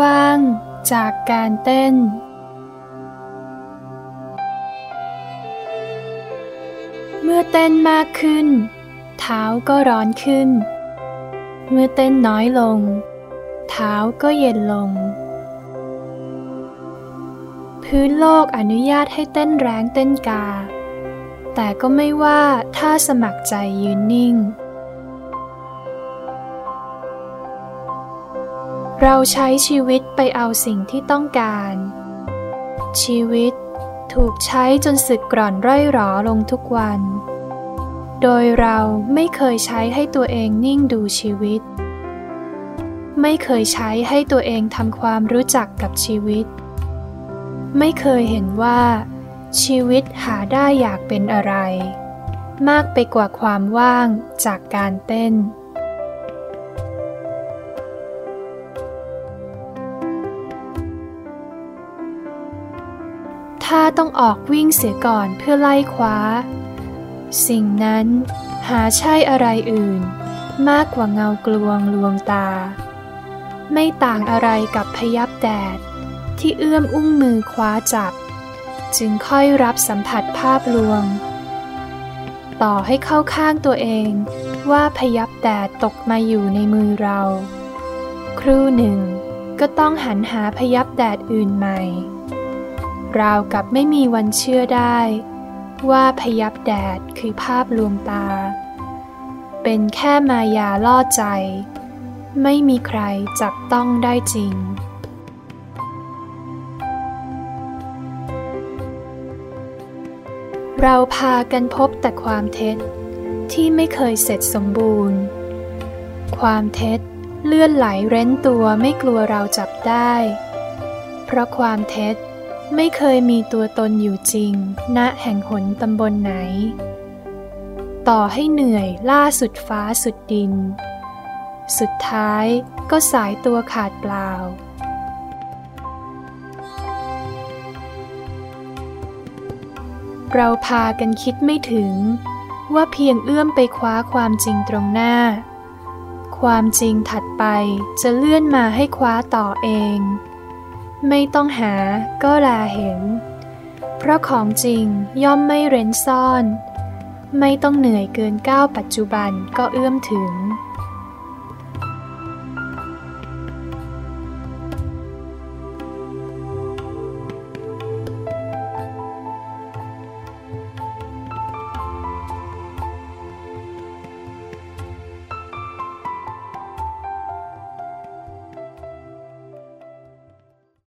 ว่างจากการเต้น เมื่อเต้นมากขึ้น เท้าก็ร้อนขึ้น เมื่อเต้นน้อยลง เท้าก็เย็นลง พื้นโลกอนุญาตให้เต้นแรงเต้นกา แต่ก็ไม่ว่าถ้าสมัครใจยืนนิ่ง เราใช้ชีวิตไปเอาสิ่งที่ต้องการ ชีวิตถูกใช้จนสึกกร่อนร่อยหรอลงทุกวัน โดยเราไม่เคยใช้ให้ตัวเองนิ่งดูชีวิต ไม่เคยใช้ให้ตัวเองทำความรู้จักกับชีวิต ไม่เคยเห็นว่า ชีวิตหาได้อยากเป็นอะไร มากไปกว่าความว่างจากการเต้น ถ้าต้องออกวิ่งเสียก่อนเพื่อไล่คว้า สิ่งนั้นหาใช่อะไรอื่น มากกว่าเงากลวงลวงตา ไม่ต่างอะไรกับพยับแดด ที่เอื้อมอุ้งมือคว้าจับ จึงค่อยรับสัมผัสภาพลวง ต่อให้เข้าข้างตัวเองว่าพยับแดดตกมาอยู่ในมือเรา ครู่หนึ่งก็ต้องหันหาพยับแดดอื่นใหม่ ราวกับไม่มีวันเชื่อได้ ว่าพยับแดดคือภาพลวงตา เป็นแค่มายาล่อใจ ไม่มีใครจับต้องได้จริงเราพากันพบแต่ความเท็จที่ไม่เคยเสร็จสมบูรณ์ ความเท็จเลื่อนไหลเร้นตัวไม่กลัวเราจับได้ เพราะความเท็จ ไม่เคยมีตัวตนอยู่จริง ณ แห่งหนตำบลไหน ต่อให้เหนื่อยล่าสุดฟ้าสุดดิน สุดท้ายก็สายตัวขาดเปล่า เราพากันคิดไม่ถึง ว่าเพียงเอื้อมไปคว้าความจริงตรงหน้า ความจริงถัดไปจะเลื่อนมาให้คว้าต่อเอง ไม่ต้องหาก็ลาเห็น เพราะของจริงย่อมไม่เร้นซ่อน ไม่ต้องเหนื่อยเกินก้าวปัจจุบันก็เอื้อมถึง